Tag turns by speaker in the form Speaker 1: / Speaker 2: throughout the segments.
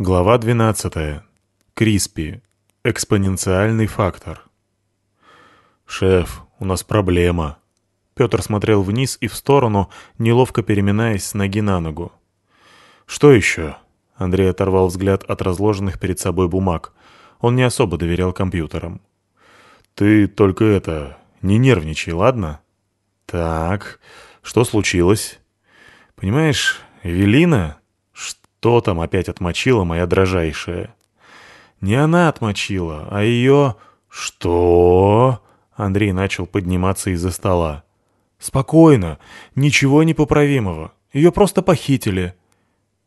Speaker 1: Глава 12. Криспи. Экспоненциальный фактор. «Шеф, у нас проблема». Петр смотрел вниз и в сторону, неловко переминаясь с ноги на ногу. «Что еще?» Андрей оторвал взгляд от разложенных перед собой бумаг. Он не особо доверял компьютерам. «Ты только это... не нервничай, ладно?» «Так, что случилось?» «Понимаешь, Эвелина что там опять отмочила моя дрожайшая? Не она отмочила, а ее... Что? Андрей начал подниматься из-за стола. Спокойно, ничего непоправимого. Ее просто похитили.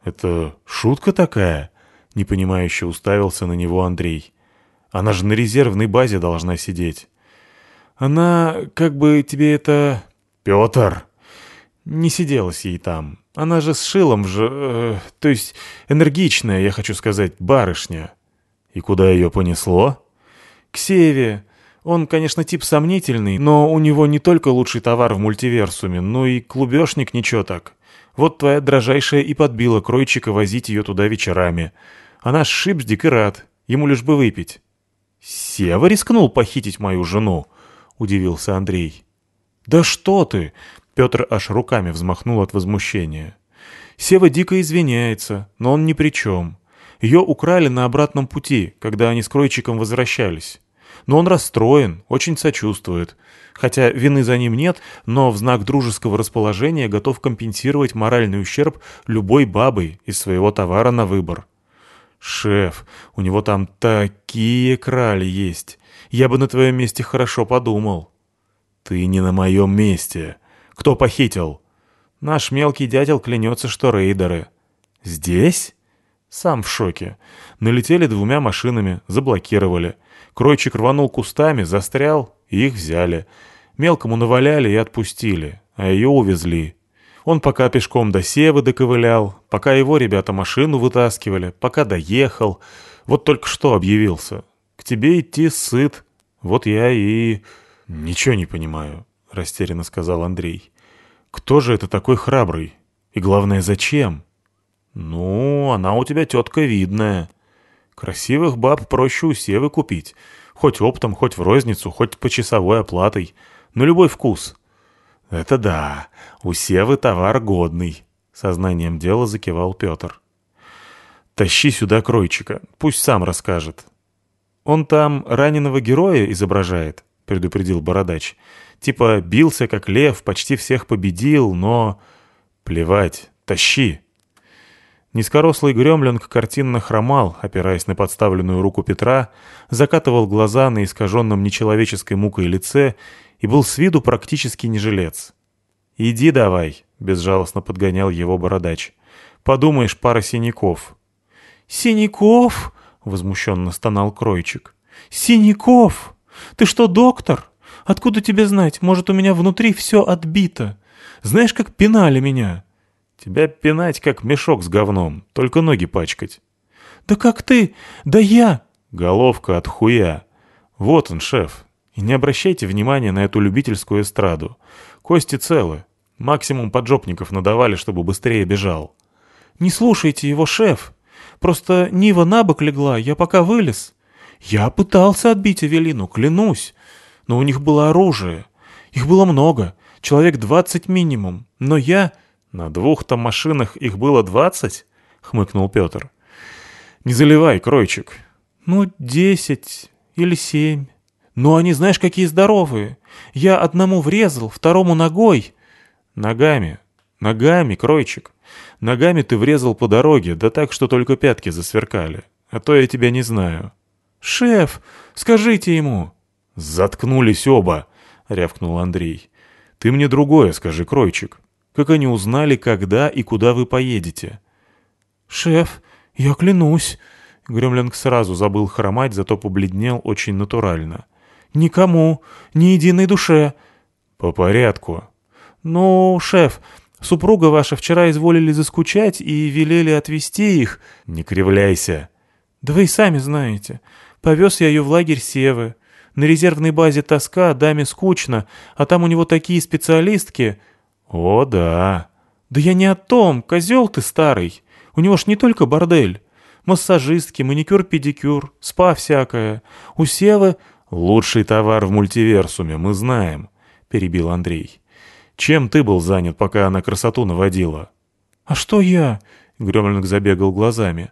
Speaker 1: Это шутка такая? Непонимающе уставился на него Андрей. Она же на резервной базе должна сидеть. Она, как бы тебе это... Петр! Не сиделась ей там. Она же с шилом же... Э, то есть энергичная, я хочу сказать, барышня. И куда ее понесло? К Севе. Он, конечно, тип сомнительный, но у него не только лучший товар в мультиверсуме, но и клубешник ничего так. Вот твоя дрожайшая и подбила Кройчика возить ее туда вечерами. Она шипздик и рад, ему лишь бы выпить. «Сева рискнул похитить мою жену?» — удивился Андрей. «Да что ты! Петр аж руками взмахнул от возмущения. Сева дико извиняется, но он ни при чем. Ее украли на обратном пути, когда они с Кройчиком возвращались. Но он расстроен, очень сочувствует. Хотя вины за ним нет, но в знак дружеского расположения готов компенсировать моральный ущерб любой бабой из своего товара на выбор. «Шеф, у него там такие крали есть. Я бы на твоем месте хорошо подумал». «Ты не на моем месте», кто похитил? Наш мелкий дятел клянется, что рейдеры. Здесь? Сам в шоке. Налетели двумя машинами, заблокировали. Кройчик рванул кустами, застрял, и их взяли. Мелкому наваляли и отпустили, а ее увезли. Он пока пешком до Севы доковылял, пока его ребята машину вытаскивали, пока доехал. Вот только что объявился. К тебе идти сыт. Вот я и... Ничего не понимаю. — растерянно сказал Андрей. «Кто же это такой храбрый? И главное, зачем?» «Ну, она у тебя тетка видная. Красивых баб проще у Севы купить. Хоть оптом, хоть в розницу, хоть по часовой оплатой. На любой вкус». «Это да, у Севы товар годный», — сознанием дела закивал Петр. «Тащи сюда кройчика, пусть сам расскажет». «Он там раненого героя изображает», — предупредил Бородач. Типа бился как лев, почти всех победил, но... Плевать, тащи. Низкорослый гремленг картинно хромал, опираясь на подставленную руку Петра, закатывал глаза на искаженном нечеловеческой мукой лице и был с виду практически не жилец. «Иди давай», — безжалостно подгонял его бородач. «Подумаешь, пара синяков». «Синяков?» — возмущенно стонал Кройчик. «Синяков? Ты что, доктор?» Откуда тебе знать? Может, у меня внутри все отбито. Знаешь, как пинали меня?» «Тебя пинать, как мешок с говном, только ноги пачкать». «Да как ты? Да я!» «Головка от хуя. Вот он, шеф. И не обращайте внимания на эту любительскую эстраду. Кости целы. Максимум поджопников надавали, чтобы быстрее бежал». «Не слушайте его, шеф. Просто Нива на бок легла, я пока вылез. Я пытался отбить Эвелину, клянусь но у них было оружие. Их было много, человек двадцать минимум, но я... На двух-то машинах их было двадцать? Хмыкнул Петр. Не заливай, кройчик. Ну, десять или семь. Но они знаешь, какие здоровые. Я одному врезал, второму ногой. Ногами, ногами, кройчик. Ногами ты врезал по дороге, да так, что только пятки засверкали. А то я тебя не знаю. «Шеф, скажите ему!» «Заткнулись оба!» — рявкнул Андрей. «Ты мне другое скажи, Кройчик. Как они узнали, когда и куда вы поедете?» «Шеф, я клянусь!» Гремлинг сразу забыл хромать, зато побледнел очень натурально. «Никому, ни единой душе!» «По порядку!» «Ну, шеф, супруга ваша вчера изволили заскучать и велели отвезти их...» «Не кривляйся!» «Да вы и сами знаете. Повез я ее в лагерь Севы. На резервной базе тоска, даме скучно, а там у него такие специалистки. О, да. Да я не о том, козел ты старый. У него ж не только бордель.
Speaker 2: Массажистки, маникюр-педикюр, спа всякое. У Севы
Speaker 1: «Лучший товар в мультиверсуме, мы знаем», — перебил Андрей. «Чем ты был занят, пока она красоту наводила?»
Speaker 2: «А что я?» — Гремлинг забегал глазами.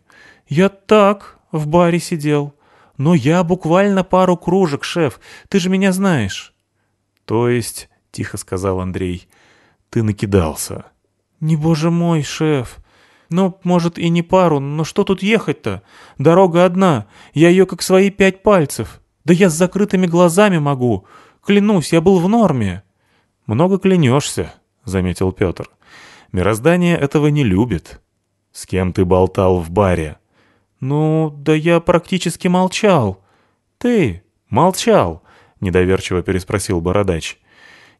Speaker 2: «Я так, в баре сидел. Но я буквально пару кружек, шеф, ты же меня знаешь».
Speaker 1: «То есть», — тихо сказал Андрей, — «ты накидался».
Speaker 2: «Не боже мой, шеф. Ну, может, и не пару, но что тут ехать-то? Дорога одна, я ее как свои пять пальцев». Да я с закрытыми глазами могу. Клянусь, я был в норме».
Speaker 1: «Много клянешься», — заметил Петр. «Мироздание этого не любит». «С кем ты болтал в баре?»
Speaker 2: «Ну, да я практически молчал».
Speaker 1: «Ты молчал?» — недоверчиво переспросил Бородач.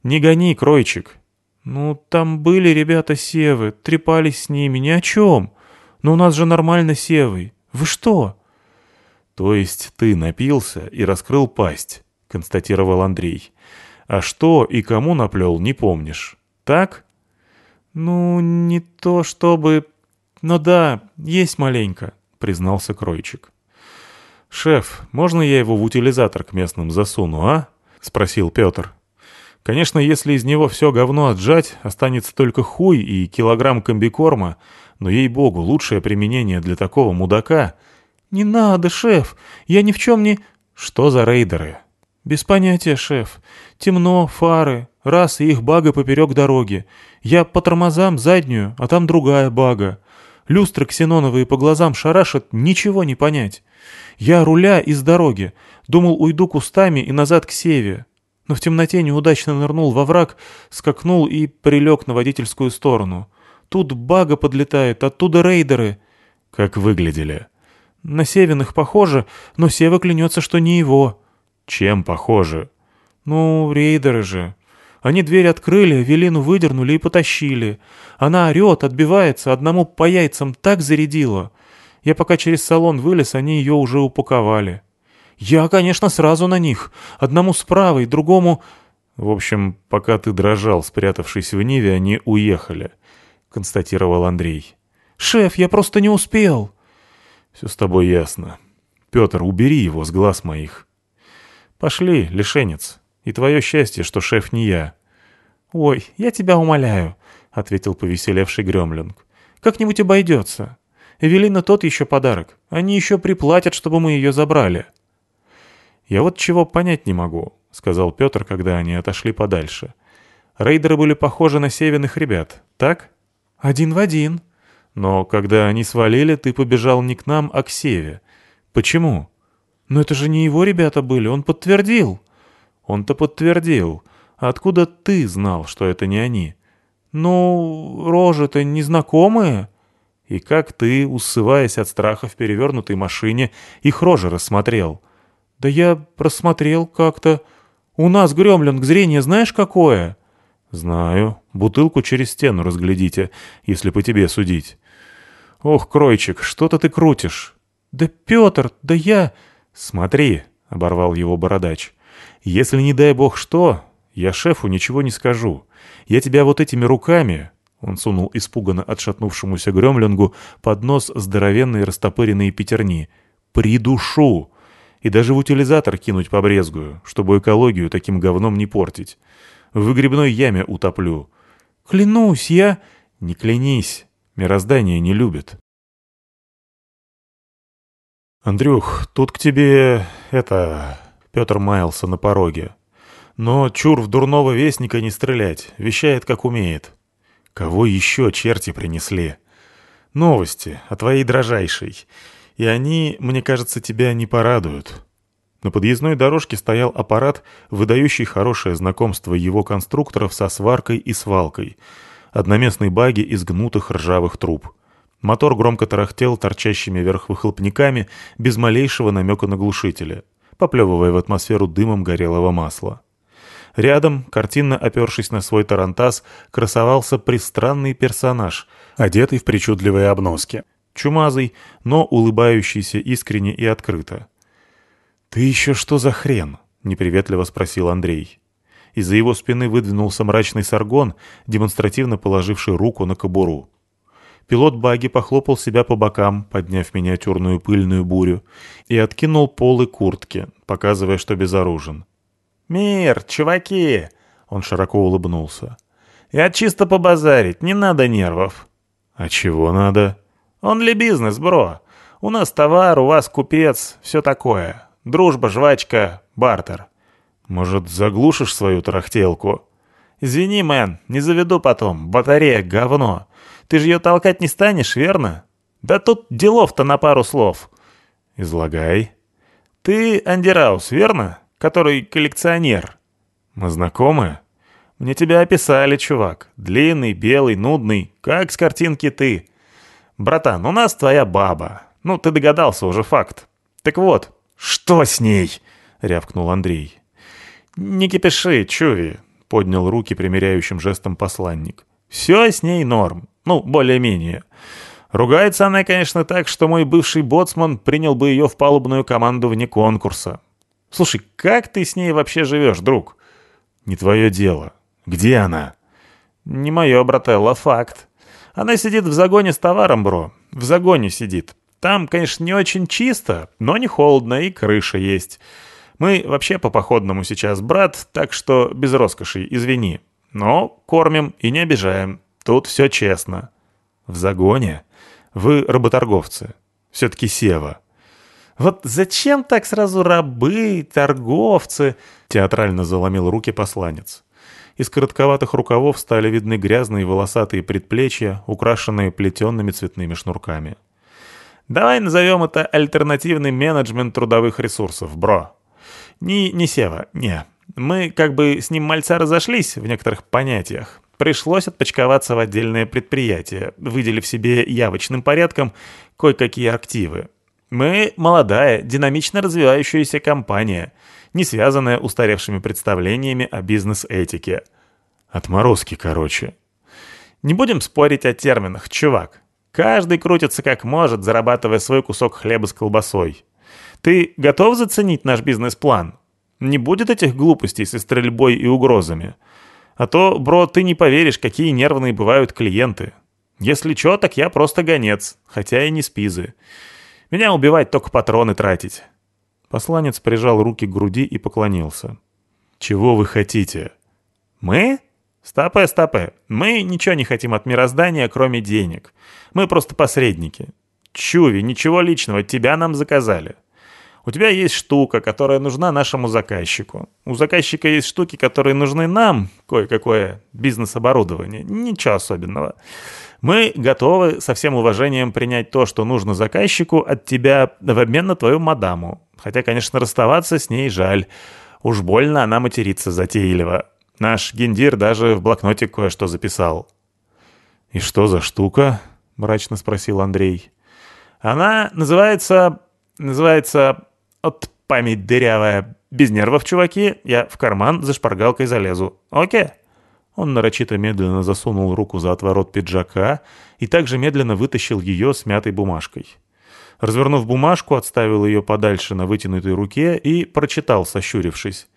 Speaker 1: «Не гони, Кройчик».
Speaker 2: «Ну, там были ребята Севы, трепались с ними, ни о чем. Но у нас же нормально Севой. Вы что?»
Speaker 1: «То есть ты напился и раскрыл пасть», — констатировал Андрей. «А что и кому наплел, не помнишь. Так?»
Speaker 2: «Ну, не то чтобы... Но да, есть маленько», — признался Кройчик.
Speaker 1: «Шеф, можно я его в утилизатор к местным засуну, а?» — спросил Петр. «Конечно, если из него все говно отжать, останется только хуй и килограмм комбикорма, но, ей-богу, лучшее применение для такого мудака —
Speaker 2: «Не надо, шеф! Я ни в чем не...»
Speaker 1: «Что за рейдеры?»
Speaker 2: «Без понятия, шеф. Темно, фары, раз и их бага поперек дороги. Я по тормозам заднюю, а там другая бага. Люстры ксеноновые по глазам шарашат, ничего не понять. Я руля из дороги. Думал, уйду кустами и назад к севе. Но в темноте неудачно нырнул во враг, скакнул и прилег на водительскую сторону. Тут бага подлетает, оттуда рейдеры.
Speaker 1: Как выглядели?»
Speaker 2: На Севиных похоже, но Сева клянется, что не его».
Speaker 1: «Чем похоже?»
Speaker 2: «Ну, рейдеры же. Они дверь открыли, Велину выдернули и потащили. Она орет, отбивается, одному по яйцам так зарядила. Я пока через салон вылез, они ее уже упаковали. Я, конечно, сразу на них. Одному с правой, другому...»
Speaker 1: «В общем, пока ты дрожал, спрятавшись в Ниве, они уехали», — констатировал Андрей.
Speaker 2: «Шеф, я просто не успел».
Speaker 1: Все с тобой ясно. Петр, убери его с глаз моих. Пошли, лишенец. И твое счастье, что шеф не я.
Speaker 2: Ой, я тебя умоляю, — ответил повеселевший Гремлинг. Как-нибудь обойдется. Эвелина тот еще подарок. Они еще приплатят, чтобы мы ее забрали.
Speaker 1: Я вот чего понять не могу, — сказал Петр, когда они отошли подальше. Рейдеры были похожи на севиных ребят, так?
Speaker 2: Один в один,
Speaker 1: но когда они свалили, ты побежал не к нам, а к Севе. Почему?
Speaker 2: Но это же не его ребята были, он подтвердил.
Speaker 1: Он-то подтвердил. Откуда ты знал, что это не они?
Speaker 2: Ну, рожи-то незнакомые.
Speaker 1: И как ты, усываясь от страха в перевернутой машине, их рожи рассмотрел?
Speaker 2: Да я просмотрел как-то. У нас, Гремлинг, зрение знаешь какое?
Speaker 1: «Знаю. Бутылку через стену разглядите, если по тебе судить». «Ох, Кройчик, что-то ты крутишь».
Speaker 2: «Да Петр, да я...»
Speaker 1: «Смотри», — оборвал его бородач. «Если не дай бог что, я шефу ничего не скажу. Я тебя вот этими руками...» Он сунул испуганно отшатнувшемуся гремлингу под нос здоровенные растопыренные пятерни. «Придушу!» И даже в утилизатор кинуть побрезгую, чтобы экологию таким говном не портить в выгребной яме утоплю.
Speaker 2: Клянусь, я...
Speaker 1: Не клянись, мироздание не любит. Андрюх, тут к тебе... это... Петр маялся на пороге. Но чур в дурного вестника не стрелять, вещает как умеет. Кого еще черти принесли? Новости о твоей дрожайшей. И они, мне кажется, тебя не порадуют. На подъездной дорожке стоял аппарат, выдающий хорошее знакомство его конструкторов со сваркой и свалкой. Одноместной баги из гнутых ржавых труб. Мотор громко тарахтел торчащими вверх выхлопниками без малейшего намека на глушителя, поплевывая в атмосферу дымом горелого масла. Рядом, картинно опершись на свой тарантас, красовался пристранный персонаж, одетый в причудливые обноски. Чумазый, но улыбающийся искренне и открыто. «Ты еще что за хрен?» — неприветливо спросил Андрей. Из-за его спины выдвинулся мрачный саргон, демонстративно положивший руку на кобуру. Пилот баги похлопал себя по бокам, подняв миниатюрную пыльную бурю, и откинул полы куртки, показывая, что безоружен.
Speaker 2: «Мир, чуваки!» — он широко улыбнулся. «Я чисто побазарить, не надо нервов».
Speaker 1: «А чего надо?»
Speaker 2: «Он ли бизнес, бро? У нас товар, у вас купец, все такое. Дружба, жвачка, бартер».
Speaker 1: «Может, заглушишь свою тарахтелку?»
Speaker 2: «Извини, мэн, не заведу потом. Батарея — говно. Ты же ее толкать не станешь, верно? Да тут делов-то на пару слов».
Speaker 1: «Излагай».
Speaker 2: «Ты Андераус, верно? Который коллекционер».
Speaker 1: «Мы знакомы?»
Speaker 2: «Мне тебя описали, чувак. Длинный, белый, нудный, как с картинки ты. Братан, у нас твоя баба. Ну, ты догадался уже, факт. Так вот, что с ней?» — рявкнул Андрей. «Не кипиши, Чуви поднял руки примиряющим жестом посланник. «Все с ней норм. Ну, более-менее. Ругается она, конечно, так, что мой бывший боцман принял бы ее в палубную команду вне конкурса. Слушай, как ты с ней вообще живешь, друг?»
Speaker 1: «Не твое дело. Где она?»
Speaker 2: «Не мое, брателло, факт. Она сидит в загоне с товаром, бро. В загоне сидит. Там, конечно, не очень чисто, но не холодно и крыша есть. Мы вообще по походному сейчас, брат, так что без роскоши, извини. Но кормим и не обижаем. Тут все честно.
Speaker 1: В загоне? Вы работорговцы. Все-таки Сева.
Speaker 2: Вот зачем так сразу рабы, торговцы? Театрально заломил руки посланец.
Speaker 1: Из коротковатых рукавов стали видны грязные волосатые предплечья, украшенные плетенными цветными шнурками.
Speaker 2: «Давай назовем это альтернативный менеджмент трудовых ресурсов, бро», не, не Сева, не. Мы как бы с ним мальца разошлись в некоторых понятиях. Пришлось отпочковаться в отдельное предприятие, выделив себе явочным порядком кое-какие активы. Мы молодая, динамично развивающаяся компания, не связанная устаревшими представлениями о бизнес-этике.
Speaker 1: Отморозки, короче.
Speaker 2: Не будем спорить о терминах, чувак. Каждый крутится как может, зарабатывая свой кусок хлеба с колбасой. Ты готов заценить наш бизнес-план? Не будет этих глупостей со стрельбой и угрозами. А то, бро, ты не поверишь, какие нервные бывают клиенты. Если чё, так я просто гонец, хотя и не спизы. Меня убивать только патроны тратить».
Speaker 1: Посланец прижал руки к груди и поклонился. «Чего вы хотите?»
Speaker 2: «Мы?» «Стопе, стопе. Мы ничего не хотим от мироздания, кроме денег. Мы просто посредники. Чуви, ничего личного, тебя нам заказали. У тебя есть штука, которая нужна нашему заказчику. У заказчика есть штуки, которые нужны нам, кое-какое бизнес-оборудование. Ничего особенного. Мы готовы со всем уважением принять то, что нужно заказчику от тебя в обмен на твою мадаму. Хотя, конечно, расставаться с ней жаль. Уж больно она матерится затейливо. Наш гендир даже в блокноте кое-что записал.
Speaker 1: «И что за штука?» — мрачно спросил Андрей.
Speaker 2: «Она называется... называется от память дырявая. Без нервов, чуваки, я в карман за шпаргалкой залезу. Окей?»
Speaker 1: Он нарочито медленно засунул руку за отворот пиджака и также медленно вытащил ее с мятой бумажкой. Развернув бумажку, отставил ее подальше на вытянутой руке и прочитал, сощурившись.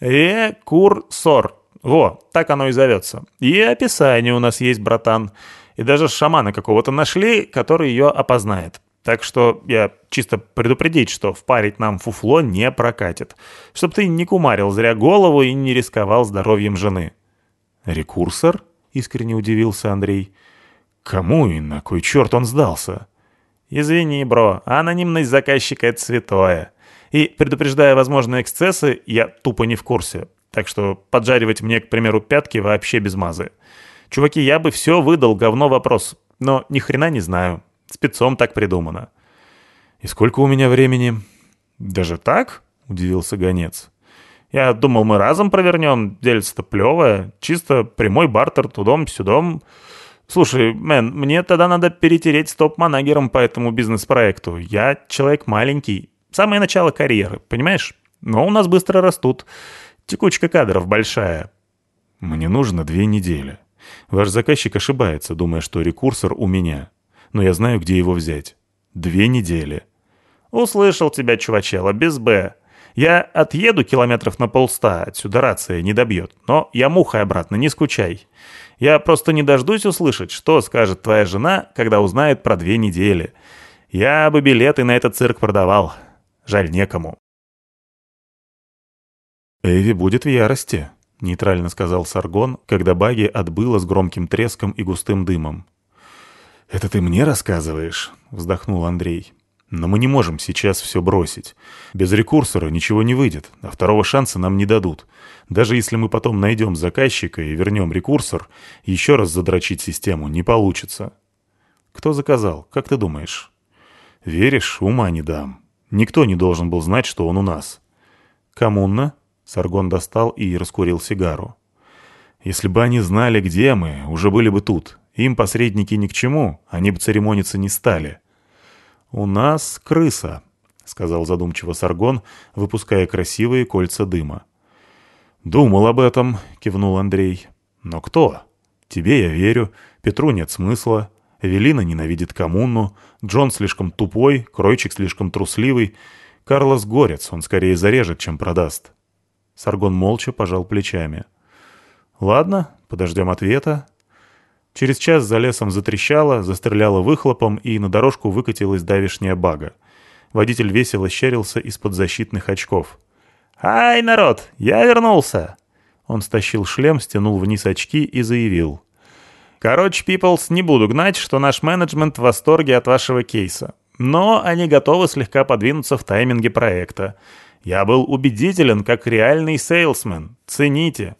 Speaker 2: «Ре-кур-сор. Во, так оно и зовется. И описание у нас есть, братан. И даже шамана какого-то нашли, который ее опознает. Так что я чисто предупредить, что впарить нам фуфло не прокатит. Чтоб ты не кумарил зря голову и не рисковал здоровьем жены».
Speaker 1: «Рекурсор?» — искренне удивился Андрей. «Кому и на кой черт он сдался?»
Speaker 2: «Извини, бро, анонимность заказчика — это святое. И, предупреждая возможные эксцессы, я тупо не в курсе. Так что поджаривать мне, к примеру, пятки вообще без мазы. Чуваки, я бы все выдал, говно вопрос. Но ни хрена не знаю. Спецом так придумано.
Speaker 1: «И сколько у меня времени?»
Speaker 2: «Даже так?» — удивился гонец. «Я думал, мы разом провернем. Дельце-то плевое. Чисто прямой бартер тудом-сюдом. Слушай, мэн, мне тогда надо перетереть с топ-манагером по этому бизнес-проекту. Я человек маленький. Самое начало карьеры, понимаешь? Но у нас быстро растут. Текучка кадров большая».
Speaker 1: «Мне нужно две недели. Ваш заказчик ошибается, думая, что рекурсор у меня но я знаю, где его взять. Две недели.
Speaker 2: Услышал тебя, чувачела, без «Б». Я отъеду километров на полста, отсюда рация не добьет, но я мухой обратно, не скучай. Я просто не дождусь услышать, что скажет твоя жена, когда узнает про две недели. Я бы билеты на этот цирк продавал. Жаль, некому».
Speaker 1: «Эви будет в ярости», — нейтрально сказал Саргон, когда баги отбыла с громким треском и густым дымом. «Это ты мне рассказываешь?» — вздохнул Андрей. «Но мы не можем сейчас все бросить. Без рекурсора ничего не выйдет, а второго шанса нам не дадут. Даже если мы потом найдем заказчика и вернем рекурсор, еще раз задрочить систему не получится». «Кто заказал? Как ты думаешь?» «Веришь? Ума не дам. Никто не должен был знать, что он у нас». «Коммунно?» Саргон достал и раскурил сигару. «Если бы они знали, где мы, уже были бы тут. Им посредники ни к чему, они бы церемониться не стали». «У нас крыса», — сказал задумчиво Саргон, выпуская красивые кольца дыма. «Думал об этом», — кивнул Андрей. «Но кто? Тебе я верю, Петру нет смысла, Эвелина ненавидит коммуну, Джон слишком тупой, Кройчик слишком трусливый, Карлос горец, он скорее зарежет, чем продаст». Саргон молча пожал плечами. «Ладно, подождем ответа». Через час за лесом затрещало, застреляло выхлопом, и на дорожку выкатилась давишняя бага. Водитель весело щерился из-под защитных очков. «Ай, народ, я вернулся!» Он стащил шлем, стянул вниз очки и заявил. «Короче, Пиплс, не буду гнать, что наш менеджмент в восторге от вашего кейса. Но они готовы слегка подвинуться в тайминге проекта. Я был убедителен, как реальный сейлсмен. Цените.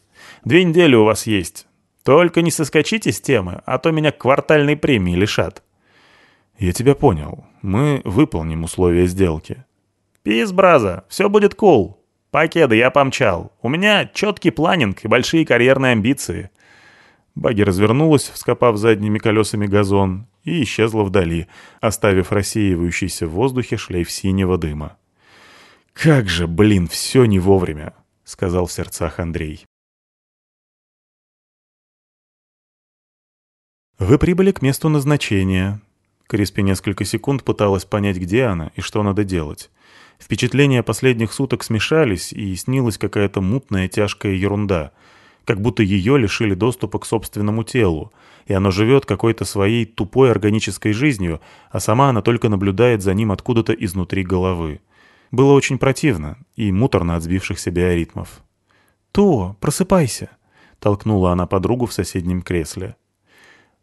Speaker 1: Две недели у вас есть. Только не соскочите с темы, а то меня квартальной премии лишат». «Я тебя понял. Мы выполним условия сделки».
Speaker 2: «Пис, браза, все будет кул. Cool. Я помчал. У меня четкий планинг и большие карьерные амбиции».
Speaker 1: Баги развернулась, вскопав задними колесами газон, и исчезла вдали, оставив рассеивающийся в воздухе шлейф синего дыма. «Как же, блин, все не вовремя!» — сказал в сердцах Андрей. Вы прибыли к месту назначения. Криспи несколько секунд пыталась понять, где она и что надо делать. Впечатления последних суток смешались, и снилась какая-то мутная тяжкая ерунда. Как будто ее лишили доступа к собственному телу, и оно живет какой-то своей тупой органической жизнью, а сама она только наблюдает за ним откуда-то изнутри головы. Было очень противно и муторно от сбившихся биоритмов. «То, просыпайся!» — толкнула она подругу в соседнем кресле.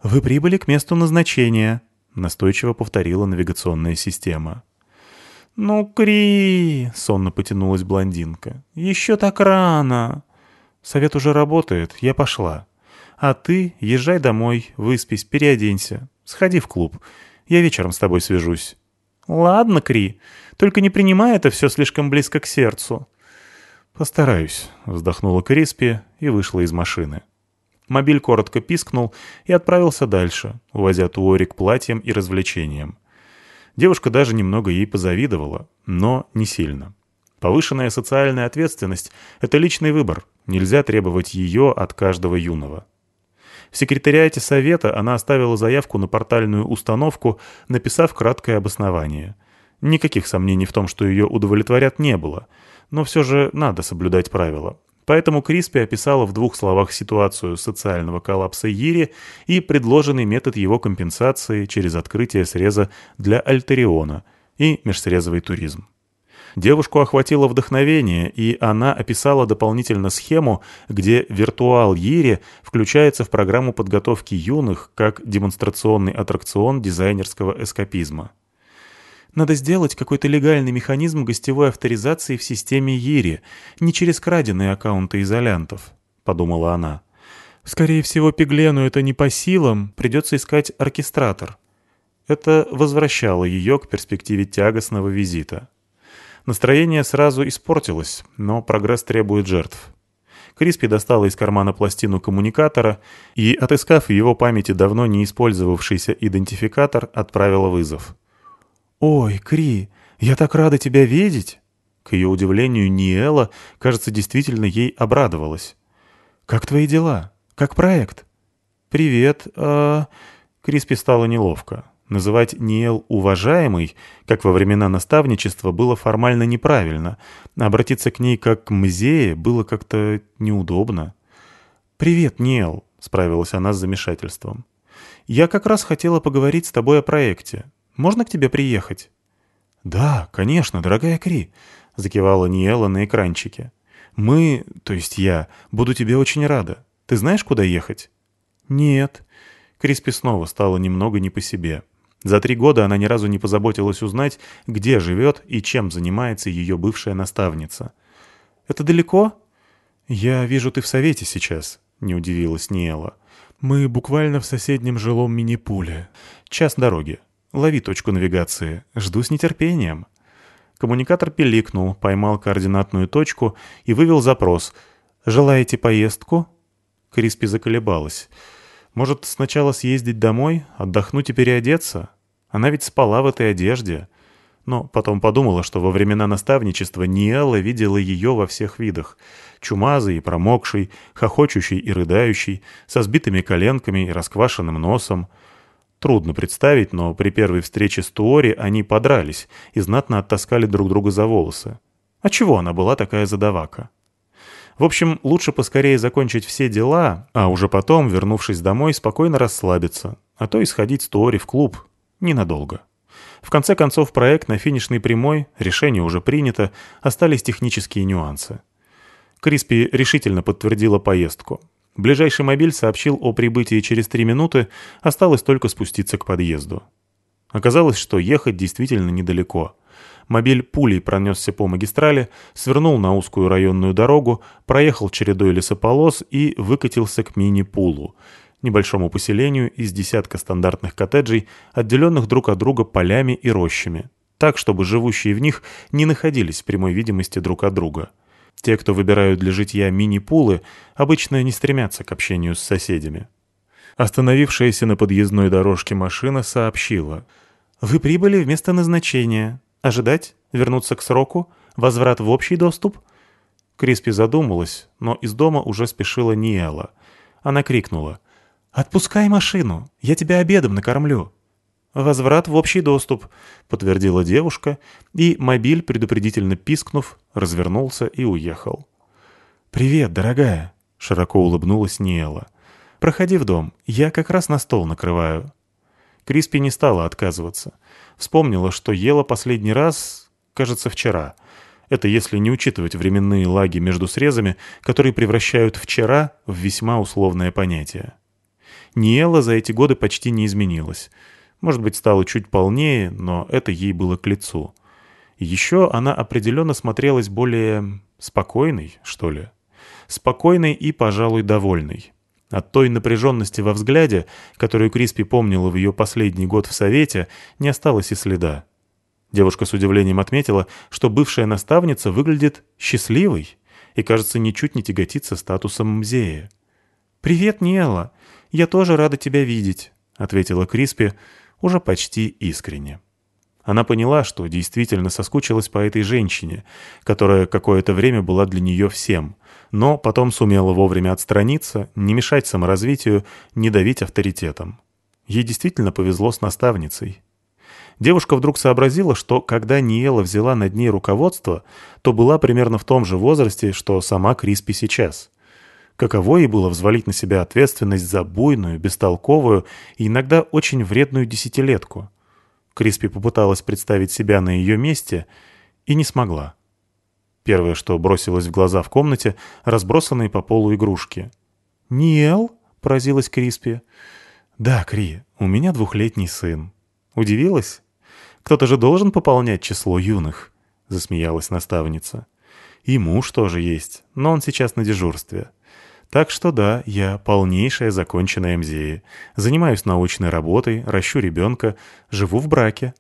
Speaker 1: «Вы прибыли к месту назначения», — настойчиво повторила навигационная система.
Speaker 2: «Ну, Кри!» — сонно потянулась блондинка. «Еще так рано!»
Speaker 1: «Совет уже работает, я пошла. А ты езжай домой, выспись, переоденься. Сходи в клуб. Я вечером с тобой свяжусь».
Speaker 2: «Ладно, Кри, только не принимай это все слишком близко к сердцу».
Speaker 1: «Постараюсь», — вздохнула Криспи и вышла из машины. Мобиль коротко пискнул и отправился дальше, увозя Туори к платьям и развлечениям. Девушка даже немного ей позавидовала, но не сильно. Повышенная социальная ответственность — это личный выбор, нельзя требовать ее от каждого юного. В секретариате совета она оставила заявку на портальную установку, написав краткое обоснование. Никаких сомнений в том, что ее удовлетворят, не было, но все же надо соблюдать правила. Поэтому Криспи описала в двух словах ситуацию социального коллапса Ири и предложенный метод его компенсации через открытие среза для Альтериона и межсрезовый туризм. Девушку охватило вдохновение, и она описала дополнительно схему, где виртуал Ири включается в программу подготовки юных как демонстрационный аттракцион дизайнерского эскапизма. Надо сделать какой-то легальный механизм гостевой авторизации в системе Ири, не через краденые аккаунты изолянтов», — подумала она. «Скорее всего, Пиглену это не по силам, придется искать оркестратор». Это возвращало ее к перспективе тягостного визита. Настроение сразу испортилось, но прогресс требует жертв. Криспи достала из кармана пластину коммуникатора и, отыскав в его памяти давно не использовавшийся идентификатор, отправила вызов. «Ой, Кри, я так рада тебя видеть!» К ее удивлению, Ниэла, кажется, действительно ей обрадовалась. «Как твои дела? Как проект?» «Привет, а...» Криспи стало неловко. Называть Ниэл «уважаемый», как во времена наставничества, было формально неправильно. Обратиться к ней как к мзее было как-то неудобно. «Привет, Ниэл. — справилась она с замешательством. «Я как раз хотела поговорить с тобой о проекте. Можно к тебе приехать?» «Да, конечно, дорогая Кри», — закивала Ниэла на экранчике. «Мы, то есть я, буду тебе очень рада. Ты знаешь, куда ехать?» «Нет». Криспи снова стала немного не по себе. За три года она ни разу не позаботилась узнать, где живет и чем занимается ее бывшая наставница. «Это далеко?» «Я вижу, ты в совете сейчас», — не удивилась Ниэла. «Мы буквально в соседнем жилом мини-пуле. Час дороги. Лови точку навигации. Жду с нетерпением». Коммуникатор пиликнул, поймал координатную точку и вывел запрос. «Желаете поездку?» Криспи заколебалась. «Может, сначала съездить домой, отдохнуть и переодеться? Она ведь спала в этой одежде». Но потом подумала, что во времена наставничества Ниэлла видела ее во всех видах. Чумазый и промокший, хохочущий и рыдающий, со сбитыми коленками и расквашенным носом. Трудно представить, но при первой встрече с Туори они подрались и знатно оттаскали друг друга за волосы. А чего она была такая задавака? В общем, лучше поскорее закончить все дела, а уже потом, вернувшись домой, спокойно расслабиться, а то и сходить с Туори в клуб. Ненадолго. В конце концов, проект на финишной прямой, решение уже принято, остались технические нюансы. Криспи решительно подтвердила поездку. Ближайший мобиль сообщил о прибытии через три минуты, осталось только спуститься к подъезду. Оказалось, что ехать действительно недалеко. Мобиль пулей пронесся по магистрали, свернул на узкую районную дорогу, проехал чередой лесополос и выкатился к мини-пулу, небольшому поселению из десятка стандартных коттеджей, отделенных друг от друга полями и рощами, так, чтобы живущие в них не находились в прямой видимости друг от друга. Те, кто выбирают для житья мини-пулы, обычно не стремятся к общению с соседями. Остановившаяся на подъездной дорожке машина сообщила. «Вы прибыли в место назначения. Ожидать? Вернуться к сроку? Возврат в общий доступ?» Криспи задумалась, но из дома уже спешила Ниэла. Она крикнула. «Отпускай машину! Я тебя обедом накормлю!» «Возврат в общий доступ», — подтвердила девушка, и мобиль, предупредительно пискнув, развернулся и уехал. «Привет, дорогая», — широко улыбнулась Ниэла. «Проходи в дом, я как раз на стол накрываю». Криспи не стала отказываться. Вспомнила, что ела последний раз, кажется, вчера. Это если не учитывать временные лаги между срезами, которые превращают «вчера» в весьма условное понятие. Ниэла за эти годы почти не изменилась — может быть, стала чуть полнее, но это ей было к лицу. Еще она определенно смотрелась более спокойной, что ли. Спокойной и, пожалуй, довольной. От той напряженности во взгляде, которую Криспи помнила в ее последний год в Совете, не осталось и следа. Девушка с удивлением отметила, что бывшая наставница выглядит счастливой и, кажется, ничуть не тяготится статусом Мзея. «Привет, Ниэла. Я тоже рада тебя видеть», — ответила Криспи, уже почти искренне. Она поняла, что действительно соскучилась по этой женщине, которая какое-то время была для нее всем, но потом сумела вовремя отстраниться, не мешать саморазвитию, не давить авторитетом. Ей действительно повезло с наставницей. Девушка вдруг сообразила, что когда Ниэла взяла над ней руководство, то была примерно в том же возрасте, что сама Криспи сейчас. Каково ей было взвалить на себя ответственность за буйную, бестолковую и иногда очень вредную десятилетку? Криспи попыталась представить себя на ее месте и не смогла. Первое, что бросилось в глаза в комнате, разбросанные по полу игрушки. «Ниэл?» — поразилась Криспи. «Да, Кри, у меня двухлетний сын». «Удивилась? Кто-то же должен пополнять число юных», — засмеялась наставница. «И муж тоже есть, но он сейчас на дежурстве». Так что да, я полнейшая законченная МЗЕ. Занимаюсь научной работой, ращу ребенка, живу в браке.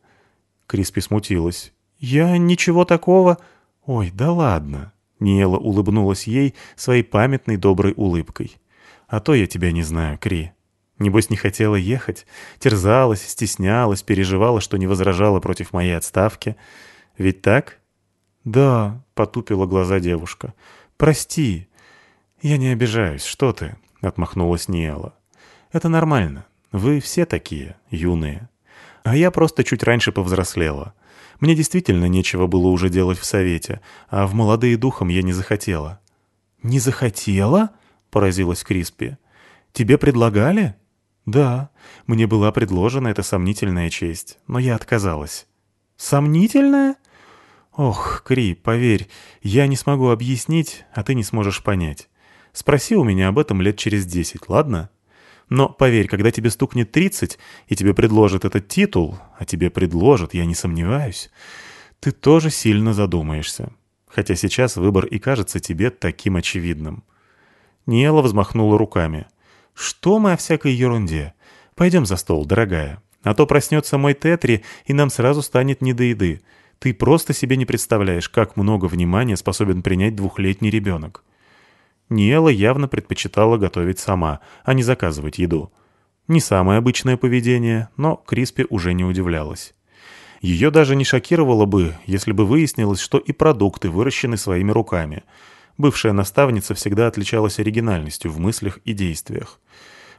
Speaker 1: Криспи смутилась. «Я ничего такого...» «Ой, да ладно!» Ниэла улыбнулась ей своей памятной доброй улыбкой. «А то я тебя не знаю, Кри. Небось, не хотела ехать, терзалась, стеснялась, переживала, что не возражала против моей отставки. Ведь так?» «Да», — потупила глаза девушка. «Прости, «Я не обижаюсь, что ты?» — отмахнулась Ниэла. «Это нормально. Вы все такие, юные. А я просто чуть раньше повзрослела. Мне действительно нечего было уже делать в совете, а в молодые духом я не захотела». «Не захотела?» — поразилась Криспи.
Speaker 2: Тебе предлагали?» «Да, мне была предложена эта сомнительная честь, но я отказалась». «Сомнительная?» «Ох, Кри, поверь, я не смогу объяснить, а ты не сможешь понять. Спроси у меня об этом лет через десять, ладно?» Но поверь, когда тебе стукнет 30, и тебе предложат этот титул, а тебе предложат, я не сомневаюсь, ты тоже сильно задумаешься. Хотя сейчас выбор и кажется тебе таким очевидным. Ниэла взмахнула руками. «Что мы о всякой ерунде? Пойдем за стол, дорогая. А то проснется мой Тетри, и нам сразу станет не до еды. Ты просто себе не представляешь, как много внимания способен принять двухлетний ребенок. Ниэла явно предпочитала готовить сама, а не заказывать еду. Не самое обычное поведение, но Криспи уже не удивлялась. Ее даже не шокировало бы, если бы выяснилось, что и продукты выращены своими руками. Бывшая наставница всегда отличалась оригинальностью в мыслях и действиях.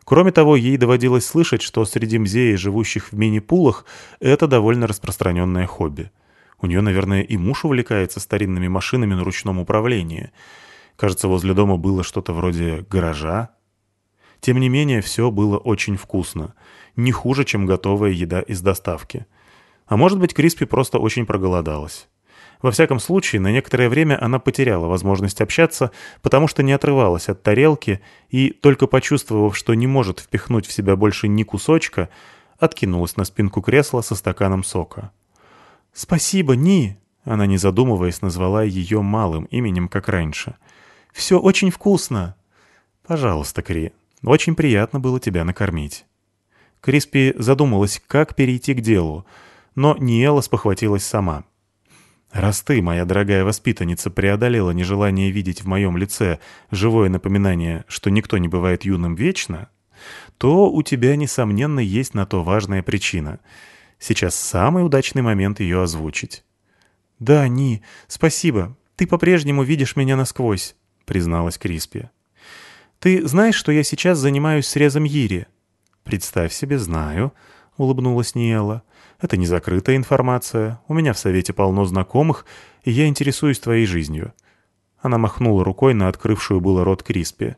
Speaker 2: Кроме того, ей доводилось слышать, что среди мзеи, живущих в мини-пулах, это довольно распространенное хобби. У нее, наверное, и муж увлекается старинными машинами на ручном управлении – Кажется, возле дома было что-то вроде гаража. Тем не менее, все было очень вкусно. Не хуже, чем готовая еда из доставки. А может быть, Криспи просто очень проголодалась. Во всяком случае, на некоторое время она потеряла возможность общаться, потому что не отрывалась от тарелки и, только почувствовав, что не может впихнуть в себя больше ни кусочка, откинулась на спинку кресла со стаканом сока. «Спасибо, Ни!» Она, не задумываясь, назвала ее малым именем, как раньше — все очень вкусно». «Пожалуйста, Кри. Очень приятно было тебя накормить». Криспи задумалась, как перейти к делу, но Ниэла спохватилась сама. «Раз ты, моя дорогая воспитанница, преодолела нежелание видеть в моем лице живое напоминание, что никто не бывает юным вечно, то у тебя, несомненно, есть на то важная причина. Сейчас самый удачный момент ее озвучить». «Да, Ни, спасибо. Ты по-прежнему видишь меня насквозь призналась Криспи. «Ты знаешь, что я сейчас занимаюсь срезом Ири?» «Представь себе, знаю», — улыбнулась Ниэла. «Это не закрытая информация. У меня в Совете полно знакомых, и я интересуюсь твоей жизнью». Она махнула рукой на открывшую было рот Криспи.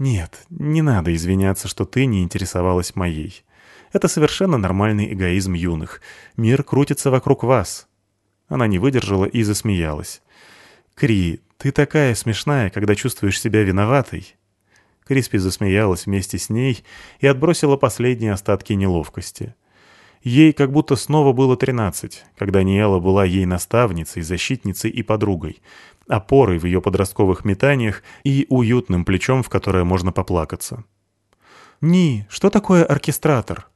Speaker 2: «Нет, не надо извиняться, что ты не интересовалась моей. Это совершенно нормальный эгоизм юных. Мир крутится вокруг вас». Она не выдержала и засмеялась. «Кри, ты такая смешная, когда чувствуешь себя виноватой». Криспи засмеялась вместе с ней и отбросила последние остатки неловкости. Ей как будто снова было тринадцать, когда Ниэла была ей наставницей, защитницей и подругой, опорой в ее подростковых метаниях и уютным плечом, в которое можно поплакаться. «Ни, что такое оркестратор?»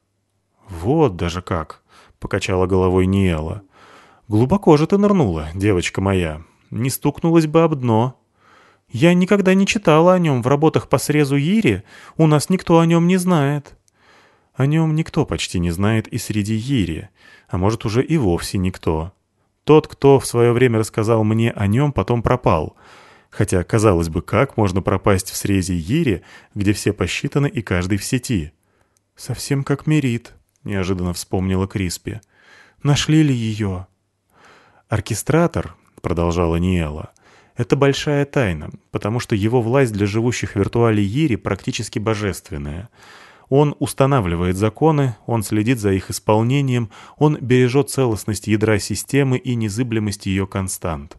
Speaker 2: «Вот даже как», — покачала головой Ниэла. «Глубоко же ты нырнула, девочка моя не стукнулась бы об дно. Я никогда не читала о нем в работах по срезу Ири, у нас никто о нем не знает. О нем никто почти не знает и среди Ири, а может уже и вовсе никто. Тот, кто в свое время рассказал мне о нем, потом пропал. Хотя, казалось бы, как можно пропасть в срезе Ири, где все посчитаны и каждый в сети? «Совсем как Мерит», — неожиданно вспомнила Криспи. «Нашли ли ее?» Оркестратор, продолжала Ниэла. Это большая тайна, потому что его власть для живущих в виртуале Ири практически божественная. Он устанавливает законы, он следит за их исполнением, он бережет целостность ядра системы и незыблемость ее констант.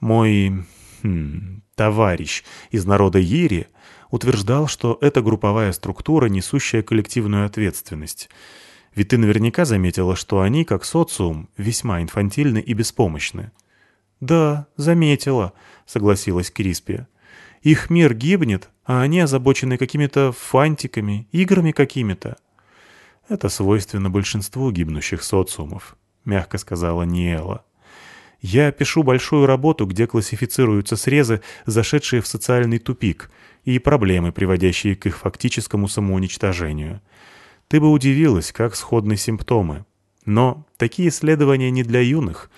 Speaker 2: Мой хм, товарищ из народа Ири утверждал, что это групповая структура, несущая коллективную ответственность. Ведь ты наверняка заметила, что они, как социум, весьма инфантильны и беспомощны. «Да, заметила», — согласилась Криспи. «Их мир гибнет, а они озабочены какими-то фантиками, играми какими-то». «Это свойственно большинству гибнущих социумов», — мягко сказала Ниэла. «Я пишу большую работу, где классифицируются срезы, зашедшие в социальный тупик, и проблемы, приводящие к их фактическому самоуничтожению. Ты бы удивилась, как сходны симптомы. Но такие исследования не для юных»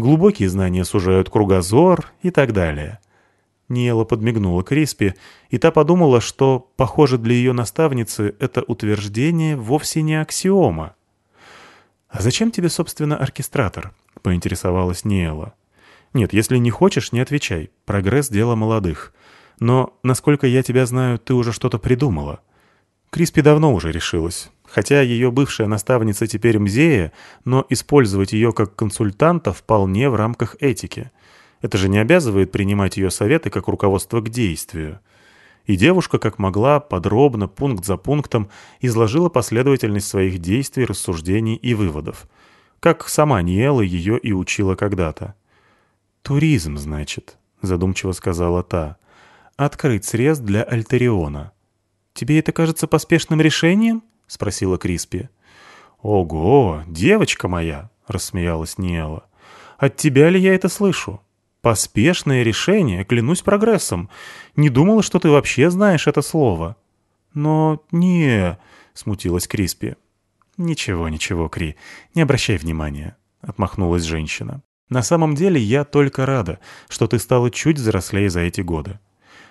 Speaker 2: глубокие знания сужают кругозор и так далее. Ниэла подмигнула Криспи, и та подумала, что, похоже, для ее наставницы это утверждение вовсе не аксиома. «А зачем тебе, собственно, оркестратор?» — поинтересовалась Ниэла. «Нет, если не хочешь, не отвечай. Прогресс — дело молодых. Но, насколько я тебя знаю, ты уже что-то придумала.
Speaker 1: Криспи давно уже решилась. Хотя ее бывшая наставница теперь мзея, но использовать ее как консультанта вполне в рамках этики. Это же не обязывает принимать ее советы как руководство к действию. И девушка, как могла, подробно, пункт за пунктом, изложила последовательность своих действий, рассуждений и выводов. Как сама Ниэла ее и учила когда-то. «Туризм, значит», — задумчиво сказала та. «Открыть срез для Альтериона». «Тебе это кажется поспешным решением?» — спросила Криспи. «Ого, девочка моя!» — рассмеялась Ниэла. «От тебя ли я это слышу? Поспешное решение, клянусь прогрессом. Не думала, что ты вообще знаешь это слово». «Но не...» — смутилась Криспи. «Ничего, ничего, Кри, не обращай внимания», — отмахнулась женщина. «На самом деле я только рада, что ты стала чуть взрослее за эти годы.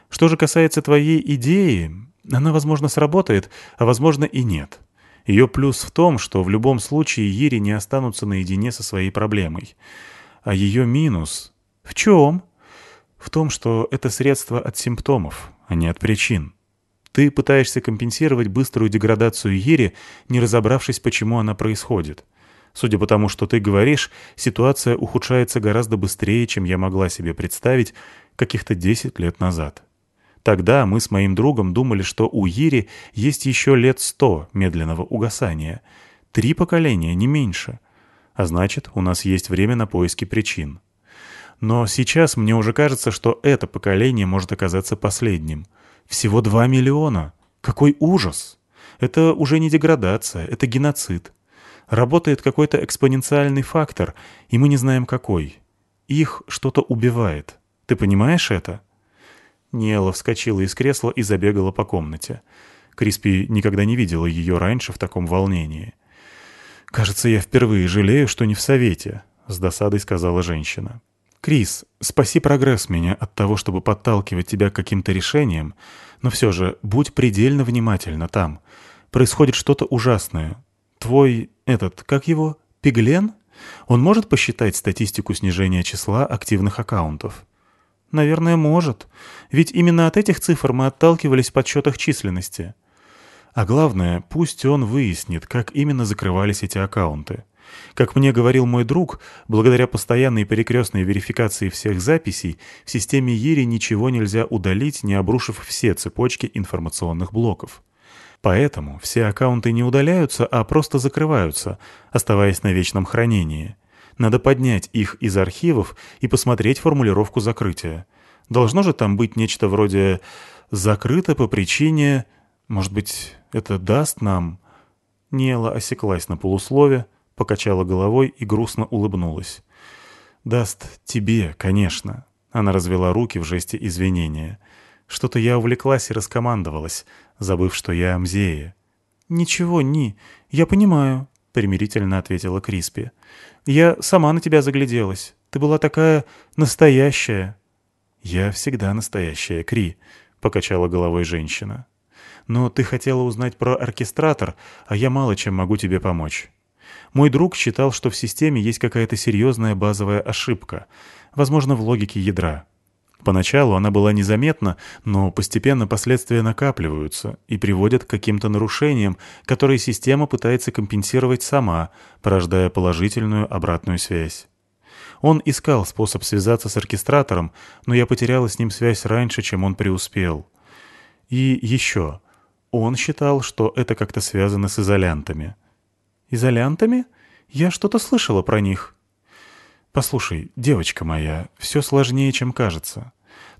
Speaker 1: Что же касается твоей идеи, она, возможно, сработает, а возможно и нет. Ее плюс в том, что в любом случае Ири не останутся наедине со своей проблемой. А ее минус... В чем? В том, что это средство от симптомов, а не от причин. Ты пытаешься компенсировать быструю деградацию Ири, не разобравшись, почему она происходит. Судя по тому, что ты говоришь, ситуация ухудшается гораздо быстрее, чем я могла себе представить каких-то 10 лет назад. Тогда мы с моим другом думали, что у Ири есть еще лет сто медленного угасания. Три поколения, не меньше. А значит, у нас есть время на поиски причин. Но сейчас мне уже кажется, что это поколение может оказаться последним. Всего два миллиона. Какой ужас! Это уже не деградация, это геноцид. Работает какой-то экспоненциальный фактор, и мы не знаем какой. Их что-то убивает. Ты понимаешь это?» Ниэла вскочила из кресла и забегала по комнате. Криспи никогда не видела ее раньше в таком волнении. «Кажется, я впервые жалею, что не в совете», — с досадой сказала женщина. «Крис, спаси прогресс меня от того, чтобы подталкивать тебя к каким-то решениям, но все же будь предельно внимательна там. Происходит что-то ужасное. Твой, этот, как его, Пиглен? Он может посчитать статистику снижения числа активных аккаунтов?» Наверное, может. Ведь именно от этих цифр мы отталкивались в подсчетах численности. А главное, пусть он выяснит, как именно закрывались эти аккаунты. Как мне говорил мой друг, благодаря постоянной перекрестной верификации всех записей, в системе Ири ничего нельзя удалить, не обрушив все цепочки информационных блоков. Поэтому все аккаунты не удаляются, а просто закрываются, оставаясь на вечном хранении. Надо поднять их из архивов и посмотреть формулировку закрытия. Должно же там быть нечто вроде «закрыто по причине...» Может быть, это даст нам...» Нела осеклась на полуслове, покачала головой и грустно улыбнулась. «Даст тебе, конечно». Она развела руки в жесте извинения. «Что-то я увлеклась и раскомандовалась, забыв, что я Амзея». «Ничего, Ни, я понимаю», — примирительно ответила Криспи. Я сама на тебя загляделась. Ты была такая настоящая». «Я всегда настоящая, Кри», — покачала головой женщина. «Но ты хотела узнать про оркестратор, а я мало чем могу тебе помочь. Мой друг считал, что в системе есть какая-то серьезная базовая ошибка, возможно, в логике ядра. Поначалу она была незаметна, но постепенно последствия накапливаются и приводят к каким-то нарушениям, которые система пытается компенсировать сама, порождая положительную обратную связь. Он искал способ связаться с оркестратором, но я потеряла с ним связь раньше, чем он преуспел. И еще. Он считал, что это как-то связано с изолянтами. «Изолянтами? Я что-то слышала про них». «Послушай, девочка моя, все сложнее, чем кажется.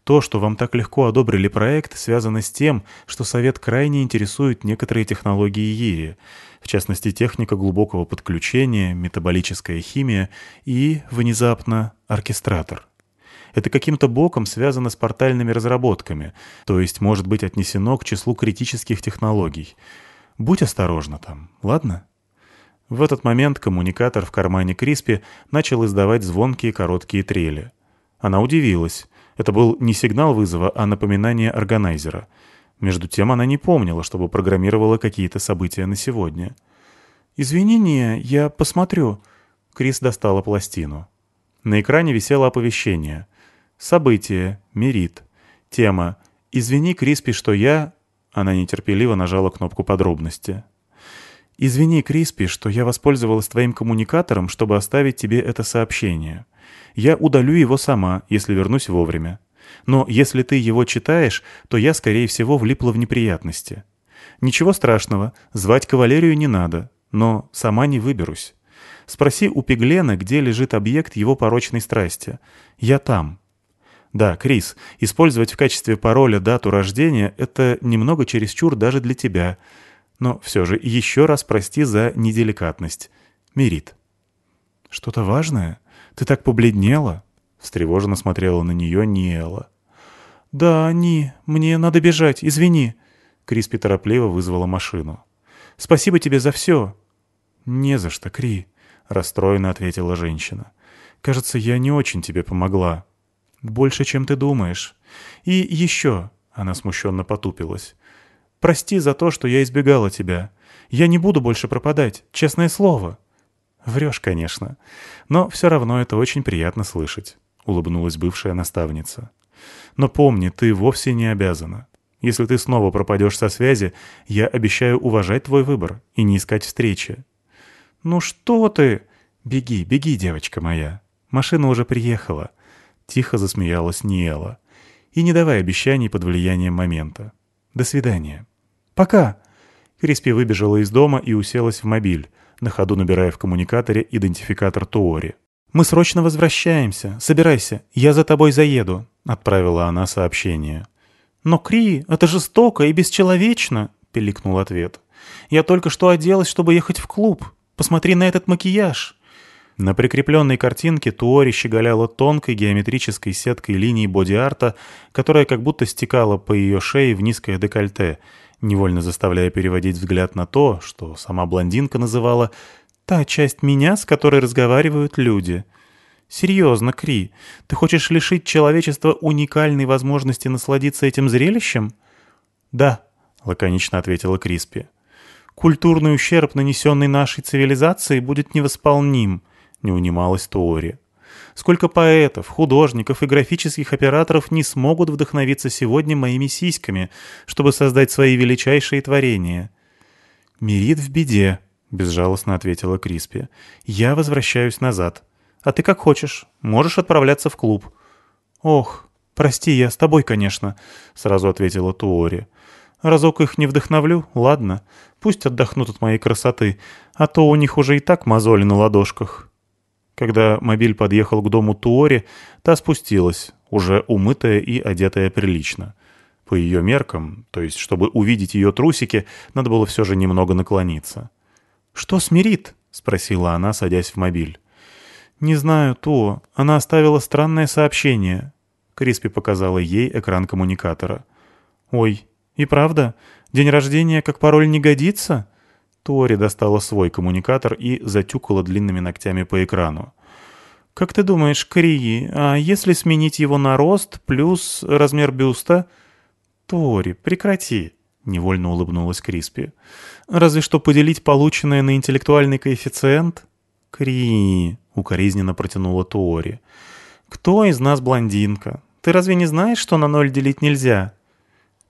Speaker 1: То, что вам так легко одобрили проект, связано с тем, что Совет крайне интересует некоторые технологии ЕРИ, в частности, техника глубокого подключения, метаболическая химия и, внезапно, оркестратор. Это каким-то боком связано с портальными разработками, то есть может быть отнесено к числу критических технологий. Будь осторожна там, ладно?» В этот момент коммуникатор в кармане Криспи начал издавать звонкие короткие трели. Она удивилась. Это был не сигнал вызова, а напоминание органайзера. Между тем она не помнила, чтобы программировала какие-то события на сегодня. «Извинения, я посмотрю». Крис достала пластину. На экране висело оповещение. «Событие. Мерит. Тема. Извини, Криспи, что я...» Она нетерпеливо нажала кнопку подробности.
Speaker 2: «Извини, Криспи, что я воспользовалась твоим коммуникатором, чтобы оставить тебе это сообщение. Я удалю его сама, если вернусь вовремя. Но если ты его читаешь, то я, скорее всего, влипла в неприятности. Ничего страшного, звать кавалерию не надо, но сама не выберусь. Спроси у Пиглена, где лежит объект его порочной страсти. Я там. Да, Крис, использовать в качестве пароля дату рождения — это немного чересчур даже для тебя. Но все же еще раз прости за неделикатность. Мирит. Что-то важное? Ты так побледнела? Встревоженно смотрела на нее Ниэла. «Да, Ни, мне надо бежать, извини». Криспи торопливо вызвала машину. «Спасибо тебе за все». «Не за что, Кри», — расстроенно ответила женщина. «Кажется, я не очень тебе помогла». «Больше, чем ты думаешь. И еще...» — она смущенно потупилась. «Прости за то, что я избегала тебя. Я не буду больше пропадать, честное слово». «Врешь, конечно. Но все равно это очень приятно слышать», — улыбнулась бывшая наставница. «Но помни, ты вовсе не обязана. Если ты снова пропадешь со связи, я обещаю уважать твой выбор и не искать встречи». «Ну что ты?» «Беги, беги, девочка моя. Машина уже приехала». Тихо засмеялась Ниэла. «И не давай обещаний под влиянием момента. До свидания». «Пока!» Криспи выбежала из дома и уселась в мобиль, на ходу набирая в коммуникаторе идентификатор Туори. «Мы срочно возвращаемся. Собирайся, я за тобой заеду», — отправила она сообщение. «Но, Кри, это жестоко и бесчеловечно», — пиликнул ответ. «Я только что оделась, чтобы ехать в клуб. Посмотри на этот макияж». На прикрепленной картинке Туори щеголяла тонкой геометрической сеткой линий боди-арта, которая как будто стекала по ее шее в низкое декольте, невольно заставляя переводить взгляд на то, что сама блондинка называла «та часть меня, с которой разговаривают люди». «Серьезно, Кри, ты хочешь лишить человечества уникальной возможности насладиться этим зрелищем?» «Да», — лаконично ответила Криспи. «Культурный ущерб, нанесенный нашей цивилизации, будет невосполним», — не унималась Туори. «Сколько поэтов, художников и графических операторов не смогут вдохновиться сегодня моими сиськами, чтобы создать свои величайшие творения?» «Мирит в беде», — безжалостно ответила Криспи. «Я возвращаюсь назад. А ты как хочешь. Можешь отправляться в клуб». «Ох, прости, я с тобой, конечно», — сразу ответила Туори. «Разок их не вдохновлю, ладно. Пусть отдохнут от моей красоты, а то у них уже и так мозоли на ладошках». Когда мобиль подъехал к дому Туори, та спустилась, уже умытая и одетая прилично. По ее меркам, то есть чтобы увидеть ее трусики, надо было все же немного наклониться. «Что смирит?» — спросила она, садясь в мобиль. «Не знаю, Туо. Она оставила странное сообщение». Криспи показала ей экран коммуникатора. «Ой, и правда? День рождения как пароль не годится?» Тори достала свой коммуникатор и затюкала длинными ногтями по экрану. «Как ты думаешь, Крии, а если сменить его на рост плюс размер бюста?» «Тори, прекрати!» — невольно улыбнулась Криспи. «Разве что поделить полученное на интеллектуальный коэффициент?» «Крии!» — укоризненно протянула Тори. «Кто из нас блондинка? Ты разве не знаешь, что на ноль делить нельзя?»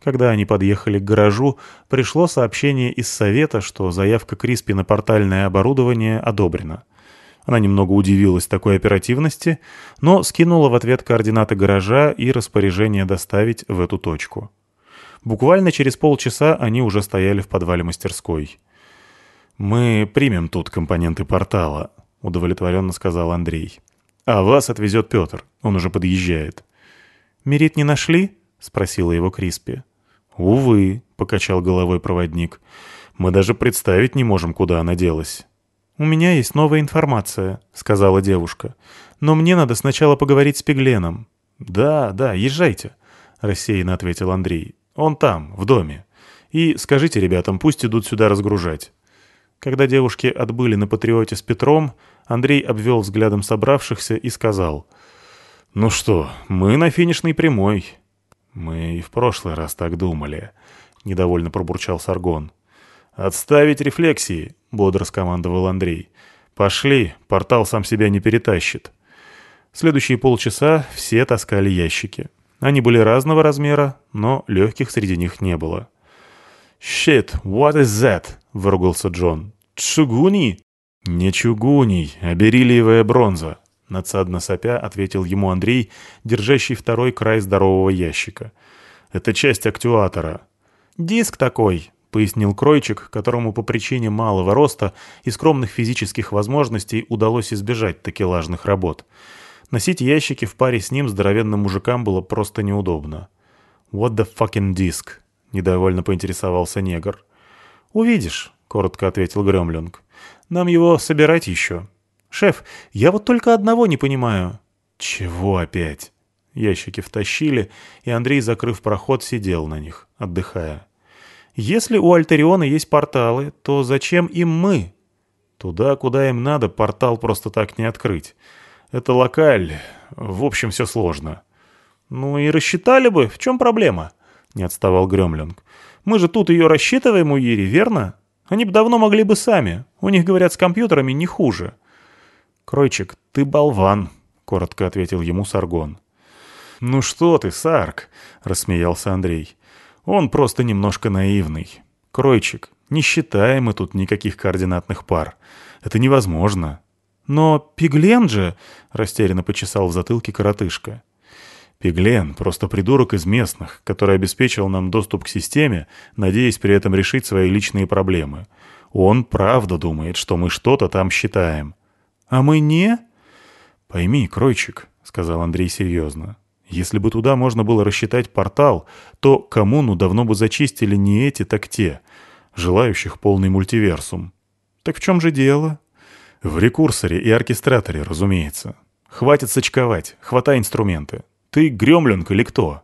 Speaker 2: Когда они подъехали к гаражу, пришло сообщение из совета, что заявка Криспи на портальное оборудование одобрена. Она немного удивилась такой оперативности, но скинула в ответ координаты гаража и распоряжение доставить в эту точку. Буквально через полчаса они уже стояли в подвале мастерской. «Мы примем тут компоненты портала», — удовлетворенно сказал Андрей. «А вас отвезет Петр, он уже подъезжает». «Мерит не нашли?» — спросила его Криспи. «Увы», — покачал головой проводник, — «мы даже представить не можем, куда она делась». «У меня есть новая информация», — сказала девушка. «Но мне надо сначала поговорить с Пегленом». «Да, да, езжайте», — рассеянно ответил Андрей. «Он там, в доме. И скажите ребятам, пусть идут сюда разгружать». Когда девушки отбыли на «Патриоте» с Петром, Андрей обвел взглядом собравшихся и сказал. «Ну что, мы на финишной прямой. «Мы и в прошлый раз так думали», — недовольно пробурчал Саргон. «Отставить рефлексии», — бодро скомандовал Андрей. «Пошли, портал сам себя не перетащит». Следующие полчаса все таскали ящики. Они были разного размера, но легких среди них не было.
Speaker 1: «Shit, what is that?» — выругался Джон. «Чугуни?» «Не чугуний, а бериллиевая бронза», — надсадно сопя ответил ему Андрей, держащий второй край здорового ящика. «Это часть актуатора». «Диск такой», — пояснил Кройчик, которому по причине малого роста и скромных физических возможностей удалось избежать такелажных работ. Носить ящики в паре с ним здоровенным мужикам было просто неудобно. «What the fucking disc?» — недовольно поинтересовался негр. «Увидишь», — коротко ответил Гремлинг. «Нам его собирать еще». «Шеф, я вот только одного не понимаю». «Чего опять?» Ящики втащили, и Андрей, закрыв проход, сидел на них, отдыхая. «Если у Альтериона есть порталы, то зачем им мы?» «Туда, куда им надо, портал просто так не открыть. Это локаль. В общем, все сложно». «Ну и рассчитали бы. В чем проблема?» — не отставал Гремлинг. «Мы же тут ее рассчитываем у Ири, верно? Они бы давно могли бы сами. У них, говорят, с компьютерами не хуже». «Кройчик, ты болван», — коротко ответил ему Саргон. «Ну что ты, Сарк?» — рассмеялся Андрей. «Он просто немножко наивный. Кройчик, не считаем мы тут никаких координатных пар. Это невозможно». «Но Пиглен же...» — растерянно почесал в затылке коротышка. Пиглен — просто придурок из местных, который обеспечил нам доступ к системе, надеясь при этом решить свои личные проблемы. Он правда думает, что мы что-то там считаем. А мы не? Пойми, Кройчик, — сказал Андрей серьезно, — если бы туда можно было рассчитать портал, то коммуну давно бы зачистили не эти, так те, желающих полный мультиверсум. Так в чем же дело? В рекурсоре и оркестраторе, разумеется. Хватит сочковать, хватай инструменты. Ты гремлинг или кто?»